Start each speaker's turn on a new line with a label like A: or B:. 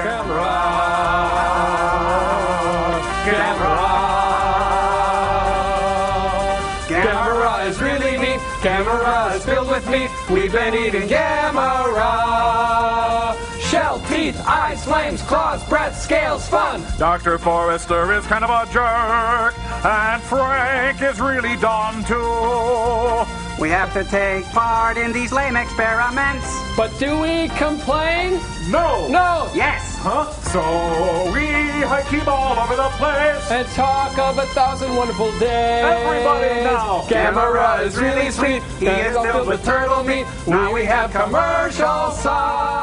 A: Gamera. Gamera. Gamera is really neat. Gamera is filled with meat. We've been eating Gamera. Shell, teeth, eyes, flames, claws, breath, scales, fun.
B: Dr. Forrester is kind of a jerk, and Frank is really dumb too.
C: We have to take part in these lame experiments.
A: But do we complain?
B: No!
A: No.
B: Huh? So we keep all over the place.
A: And talk of a thousand wonderful days.
B: Everybody now.
A: Gamera is really sweet.
C: He is filled with turtle meat.
A: Now we have commercial songs.